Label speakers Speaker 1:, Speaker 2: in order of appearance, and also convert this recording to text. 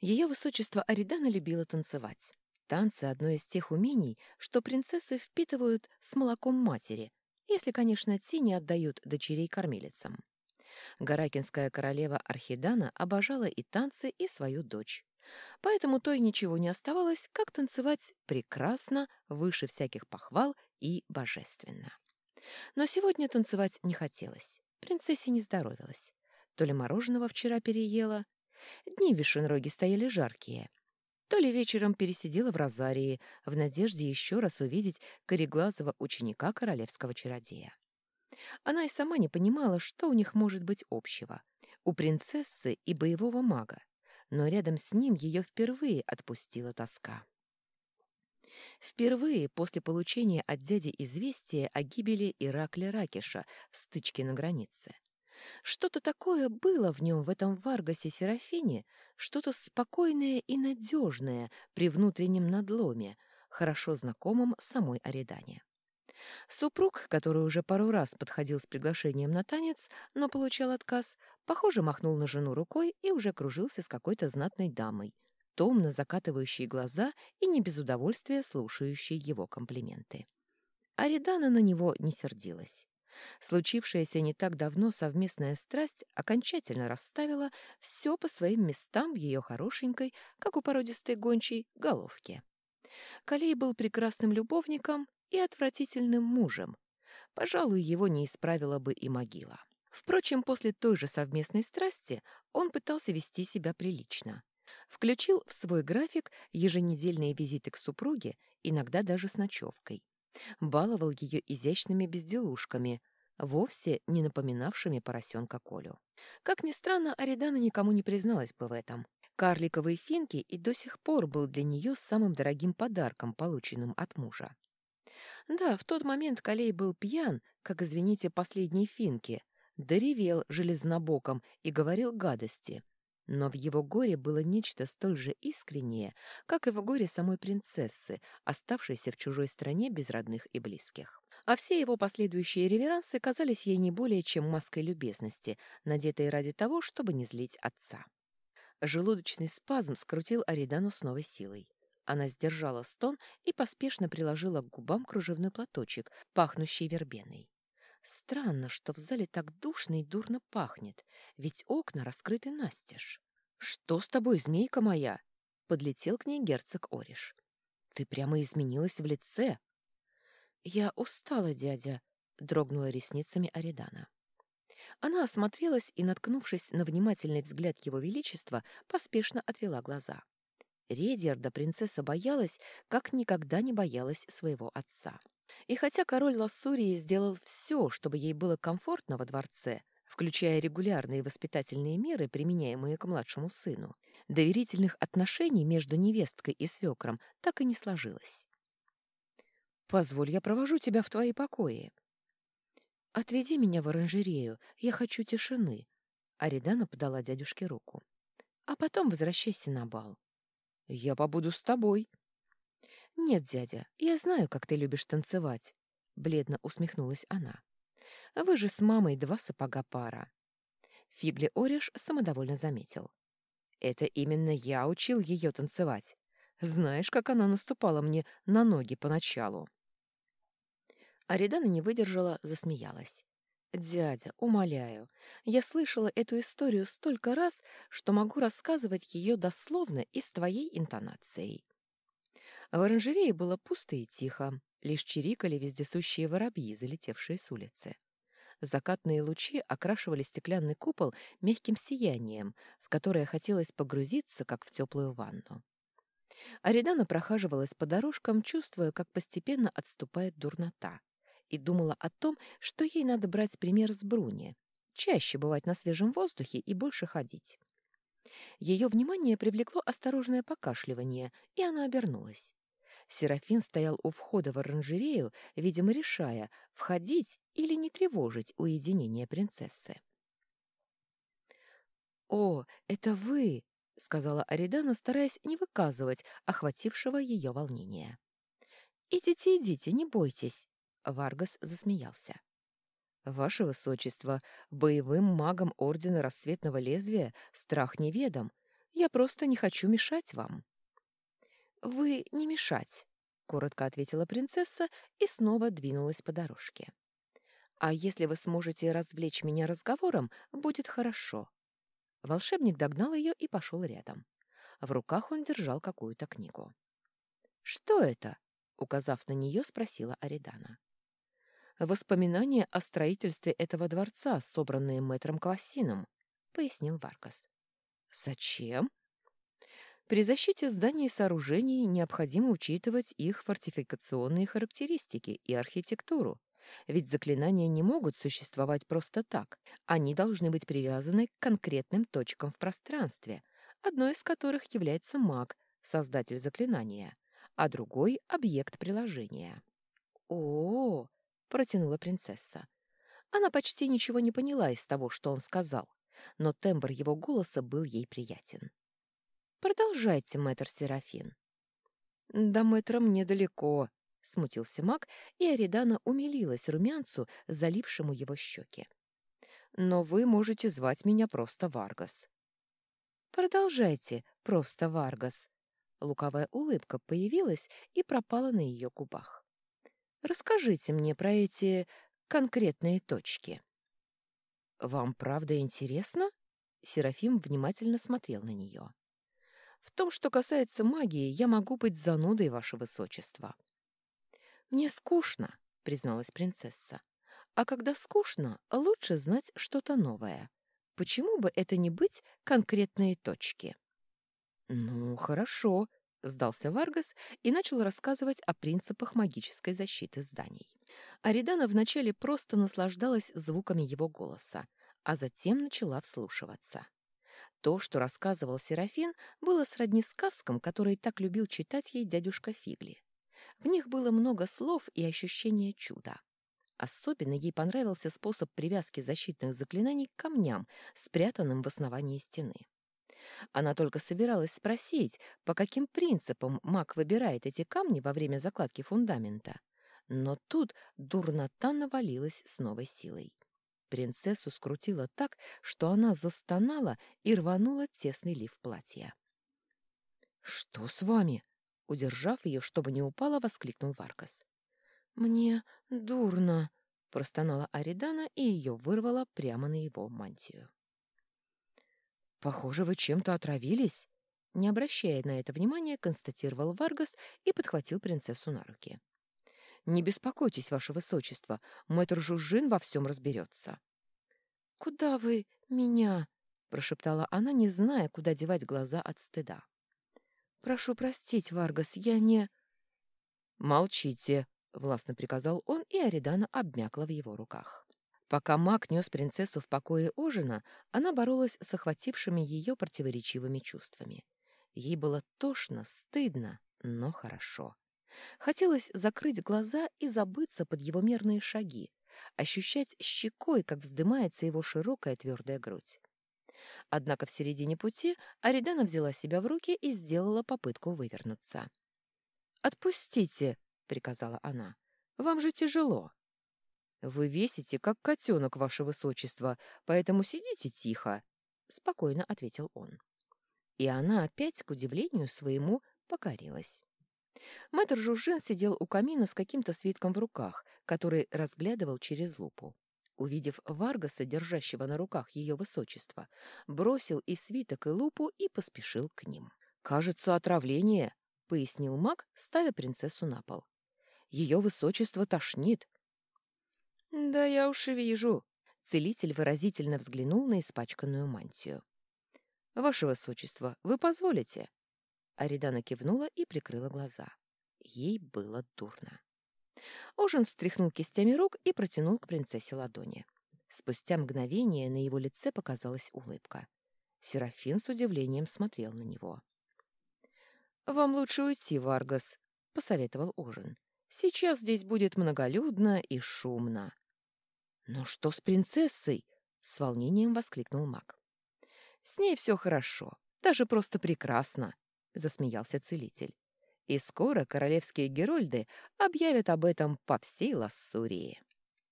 Speaker 1: Ее высочество Аридана любила танцевать. Танцы — одно из тех умений, что принцессы впитывают с молоком матери, если, конечно, те не отдают дочерей кормилицам. Гаракинская королева Архидана обожала и танцы, и свою дочь. Поэтому той ничего не оставалось, как танцевать прекрасно, выше всяких похвал и божественно. Но сегодня танцевать не хотелось. Принцессе не здоровилась. То ли мороженого вчера переела, дни в Вишенроге стояли жаркие, то ли вечером пересидела в розарии в надежде еще раз увидеть кореглазого ученика королевского чародея. Она и сама не понимала, что у них может быть общего. У принцессы и боевого мага, но рядом с ним ее впервые отпустила тоска. Впервые после получения от дяди известия о гибели Иракля Ракиша в стычке на границе. Что-то такое было в нем, в этом Варгасе Серафине, что-то спокойное и надежное при внутреннем надломе, хорошо знакомом самой Аридане. Супруг, который уже пару раз подходил с приглашением на танец, но получал отказ, похоже, махнул на жену рукой и уже кружился с какой-то знатной дамой, томно закатывающей глаза и не без удовольствия слушающей его комплименты. Аридана на него не сердилась. Случившаяся не так давно совместная страсть окончательно расставила все по своим местам в ее хорошенькой, как у породистой гончей, головке. Калей был прекрасным любовником и отвратительным мужем. Пожалуй, его не исправила бы и могила. Впрочем, после той же совместной страсти он пытался вести себя прилично. Включил в свой график еженедельные визиты к супруге, иногда даже с ночевкой. Баловал ее изящными безделушками, вовсе не напоминавшими поросенка Колю. Как ни странно, Аридана никому не призналась бы в этом. Карликовый финки и до сих пор был для нее самым дорогим подарком, полученным от мужа. Да, в тот момент Калей был пьян, как, извините, последний финки, доревел железнобоком и говорил гадости. Но в его горе было нечто столь же искреннее, как и в горе самой принцессы, оставшейся в чужой стране без родных и близких. А все его последующие реверансы казались ей не более чем маской любезности, надетой ради того, чтобы не злить отца. Желудочный спазм скрутил Аридану с новой силой. Она сдержала стон и поспешно приложила к губам кружевной платочек, пахнущий вербеной. Странно, что в зале так душно и дурно пахнет, ведь окна раскрыты настежь. «Что с тобой, змейка моя?» — подлетел к ней герцог Ориш. «Ты прямо изменилась в лице». «Я устала, дядя», — дрогнула ресницами Аридана. Она осмотрелась и, наткнувшись на внимательный взгляд его величества, поспешно отвела глаза. Редьярда принцесса боялась, как никогда не боялась своего отца. И хотя король Лассурии сделал все, чтобы ей было комфортно во дворце, включая регулярные воспитательные меры, применяемые к младшему сыну, доверительных отношений между невесткой и свекром так и не сложилось. «Позволь, я провожу тебя в твои покои». «Отведи меня в оранжерею, я хочу тишины», — Аридана подала дядюшке руку. «А потом возвращайся на бал». «Я побуду с тобой». «Нет, дядя, я знаю, как ты любишь танцевать», — бледно усмехнулась она. «Вы же с мамой два сапога пара». Фигли Ореш самодовольно заметил. «Это именно я учил ее танцевать. Знаешь, как она наступала мне на ноги поначалу?» Аридана не выдержала, засмеялась. «Дядя, умоляю, я слышала эту историю столько раз, что могу рассказывать ее дословно и с твоей интонацией». В оранжерее было пусто и тихо, лишь чирикали вездесущие воробьи, залетевшие с улицы. Закатные лучи окрашивали стеклянный купол мягким сиянием, в которое хотелось погрузиться, как в теплую ванну. Аридана прохаживалась по дорожкам, чувствуя, как постепенно отступает дурнота и думала о том, что ей надо брать пример с Бруни, чаще бывать на свежем воздухе и больше ходить. Ее внимание привлекло осторожное покашливание, и она обернулась. Серафин стоял у входа в оранжерею, видимо, решая, входить или не тревожить уединение принцессы. «О, это вы!» — сказала Аридана, стараясь не выказывать охватившего ее волнения. «Идите, идите, не бойтесь. Варгас засмеялся. «Ваше Высочество, боевым магом Ордена Рассветного Лезвия страх неведом, Я просто не хочу мешать вам». «Вы не мешать», — коротко ответила принцесса и снова двинулась по дорожке. «А если вы сможете развлечь меня разговором, будет хорошо». Волшебник догнал ее и пошел рядом. В руках он держал какую-то книгу. «Что это?» — указав на нее, спросила Аридана. «Воспоминания о строительстве этого дворца, собранные мэтром Квассином», — пояснил Варкас. «Зачем?» При защите зданий и сооружений необходимо учитывать их фортификационные характеристики и архитектуру, ведь заклинания не могут существовать просто так. Они должны быть привязаны к конкретным точкам в пространстве, одной из которых является маг, создатель заклинания, а другой — объект приложения. «О-о-о!» — протянула принцесса. Она почти ничего не поняла из того, что он сказал, но тембр его голоса был ей приятен. «Продолжайте, мэтр Серафин». «До мэтра мне далеко», — смутился маг, и Аридана умилилась румянцу, залившему его щеки. «Но вы можете звать меня просто Варгас». «Продолжайте, просто Варгас». Лукавая улыбка появилась и пропала на ее губах. «Расскажите мне про эти конкретные точки». «Вам правда интересно?» Серафим внимательно смотрел на нее. «В том, что касается магии, я могу быть занудой, ваше высочество». «Мне скучно», — призналась принцесса. «А когда скучно, лучше знать что-то новое. Почему бы это не быть конкретные точки?» «Ну, хорошо», — сдался Варгас и начал рассказывать о принципах магической защиты зданий. Аридана вначале просто наслаждалась звуками его голоса, а затем начала вслушиваться. То, что рассказывал Серафин, было сродни сказкам, которые так любил читать ей дядюшка Фигли. В них было много слов и ощущения чуда. Особенно ей понравился способ привязки защитных заклинаний к камням, спрятанным в основании стены. Она только собиралась спросить, по каким принципам маг выбирает эти камни во время закладки фундамента. Но тут дурнота навалилась с новой силой. Принцессу скрутило так, что она застонала и рванула тесный лиф платья. «Что с вами?» Удержав ее, чтобы не упала, воскликнул Варкас. «Мне дурно», — простонала Аридана и ее вырвала прямо на его мантию. «Похоже, вы чем-то отравились», — не обращая на это внимания, констатировал Варгас и подхватил принцессу на руки. «Не беспокойтесь, ваше высочество, мэтр Жужжин во всем разберется». «Куда вы меня?» — прошептала она, не зная, куда девать глаза от стыда. «Прошу простить, Варгас, я не...» «Молчите», — властно приказал он, и Аридана обмякла в его руках. Пока маг нес принцессу в покое ужина, она боролась с охватившими ее противоречивыми чувствами. Ей было тошно, стыдно, но хорошо. Хотелось закрыть глаза и забыться под его мерные шаги, ощущать щекой, как вздымается его широкая твердая грудь. Однако в середине пути Аридана взяла себя в руки и сделала попытку вывернуться. «Отпустите!» — приказала она. «Вам же тяжело». «Вы весите, как котенок, ваше высочество, поэтому сидите тихо», — спокойно ответил он. И она опять, к удивлению своему, покорилась. Мэтр Жужжин сидел у камина с каким-то свитком в руках, который разглядывал через лупу увидев Варгаса, держащего на руках ее высочество, бросил и свиток, и лупу и поспешил к ним. «Кажется, отравление», — пояснил маг, ставя принцессу на пол. «Ее высочество тошнит». «Да я уж и вижу», — целитель выразительно взглянул на испачканную мантию. «Ваше высочество, вы позволите?» Аридана кивнула и прикрыла глаза. Ей было дурно. Ожин встряхнул кистями рук и протянул к принцессе ладони. Спустя мгновение на его лице показалась улыбка. Серафин с удивлением смотрел на него. «Вам лучше уйти, Варгас», — посоветовал Ожин. «Сейчас здесь будет многолюдно и шумно». «Но что с принцессой?» — с волнением воскликнул маг. «С ней все хорошо, даже просто прекрасно», — засмеялся целитель и скоро королевские герольды объявят об этом по всей Лассурии.